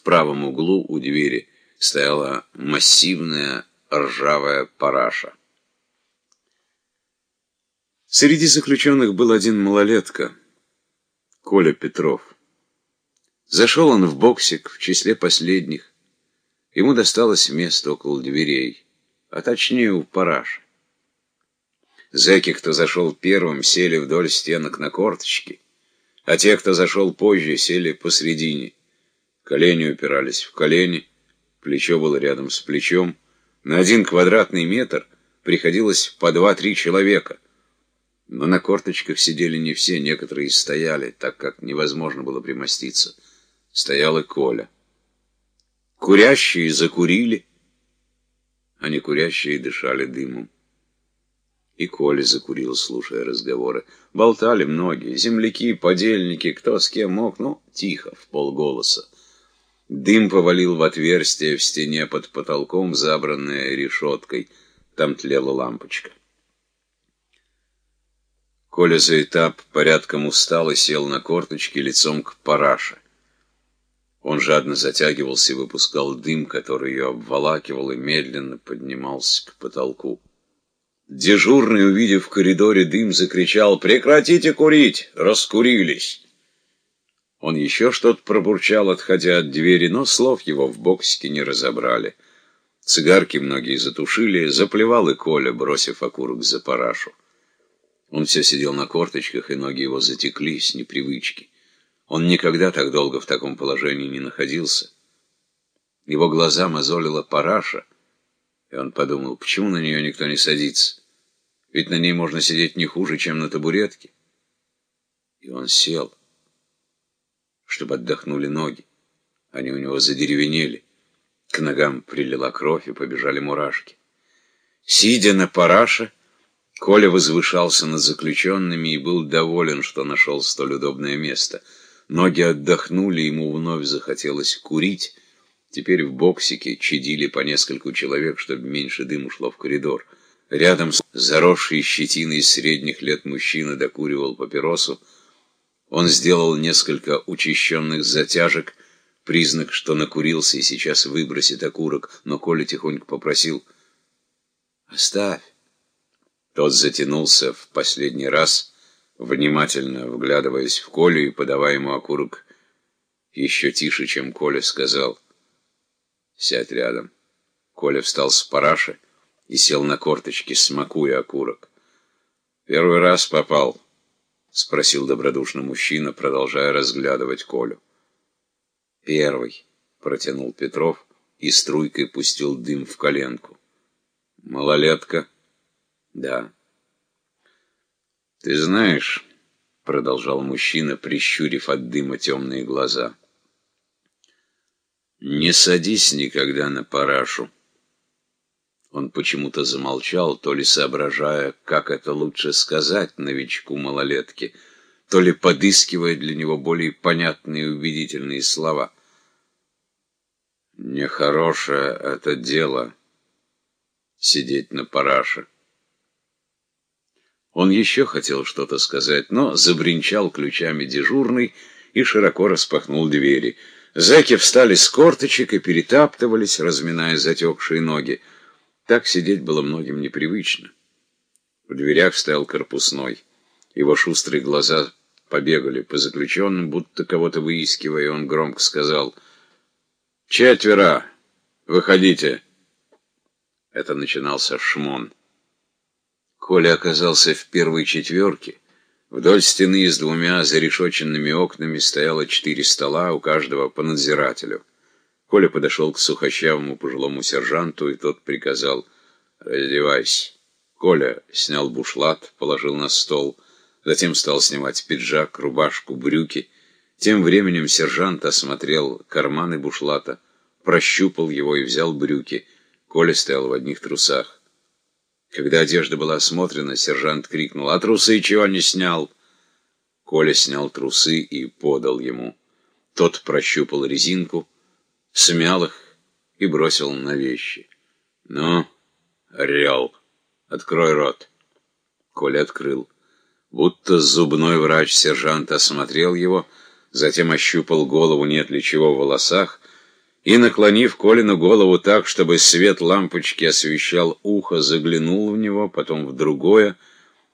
В правом углу у двери стояла массивная ржавая параша. Среди заключенных был один малолетка, Коля Петров. Зашел он в боксик в числе последних. Ему досталось место около дверей, а точнее у параши. Зэки, кто зашел первым, сели вдоль стенок на корточки, а те, кто зашел позже, сели посредине. Колени упирались в колени, плечо было рядом с плечом. На один квадратный метр приходилось по два-три человека. Но на корточках сидели не все, некоторые стояли, так как невозможно было примоститься. Стоял и Коля. Курящие закурили, а не курящие дышали дымом. И Коля закурил, слушая разговоры. Болтали многие, земляки, подельники, кто с кем мог, ну, тихо, в полголоса. Дым повалил в отверстие в стене под потолком, забранное решеткой. Там тлела лампочка. Коля за этап порядком устал и сел на корточки лицом к параше. Он жадно затягивался и выпускал дым, который ее обволакивал и медленно поднимался к потолку. Дежурный, увидев в коридоре дым, закричал «Прекратите курить! Раскурились!» Он еще что-то пробурчал, отходя от двери, но слов его в боксике не разобрали. Цигарки многие затушили, заплевал и Коля, бросив окурок за парашу. Он все сидел на корточках, и ноги его затекли с непривычки. Он никогда так долго в таком положении не находился. Его глаза мозолила параша, и он подумал, почему на нее никто не садится? Ведь на ней можно сидеть не хуже, чем на табуретке. И он сел, чтобы отдохнули ноги. Они у него задеревенели. К ногам прилила кровь и побежали мурашки. Сидя на параше, Коля возвышался над заключенными и был доволен, что нашел столь удобное место. Ноги отдохнули, ему вновь захотелось курить. Теперь в боксике чадили по нескольку человек, чтобы меньше дым ушло в коридор. Рядом с заросшей щетиной средних лет мужчина докуривал папиросу. Он сделал несколько учащенных затяжек, признак, что накурился и сейчас выбросит окурок, но Коля тихонько попросил «Оставь». Тот затянулся в последний раз, внимательно вглядываясь в Колю и подавая ему окурок еще тише, чем Коля сказал «Сядь рядом». Коля встал с параши, и сел на корточки, смакуя окурок. «Первый раз попал?» — спросил добродушно мужчина, продолжая разглядывать Колю. «Первый», — протянул Петров и струйкой пустил дым в коленку. «Малолетка?» «Да». «Ты знаешь...» — продолжал мужчина, прищурив от дыма темные глаза. «Не садись никогда на парашу». Он почему-то замолчал, то ли соображая, как это лучше сказать новичку малолетки, то ли подыскивая для него более понятные и убедительные слова. Нехорошее это дело — сидеть на параше. Он еще хотел что-то сказать, но забринчал ключами дежурный и широко распахнул двери. Зэки встали с корточек и перетаптывались, разминая затекшие ноги. Так сидеть было многим непривычно. В дверях стоял корпусной. Его шустрые глаза побегали по заключенным, будто кого-то выискивая, и он громко сказал «Четверо! Выходите!» Это начинался шмон. Коля оказался в первой четверке. Вдоль стены с двумя зарешоченными окнами стояло четыре стола, у каждого по надзирателю. Коля подошел к сухощавому пожилому сержанту, и тот приказал «Раздевайся». Коля снял бушлат, положил на стол, затем стал снимать пиджак, рубашку, брюки. Тем временем сержант осмотрел карманы бушлата, прощупал его и взял брюки. Коля стоял в одних трусах. Когда одежда была осмотрена, сержант крикнул «А трусы чего не снял?» Коля снял трусы и подал ему. Тот прощупал резинку, смял их и бросил на вещи. «Ну, орел, открой рот!» Коля открыл. Будто зубной врач-сержант осмотрел его, затем ощупал голову, нет ли чего в волосах, и, наклонив Колину голову так, чтобы свет лампочки освещал ухо, заглянул в него, потом в другое —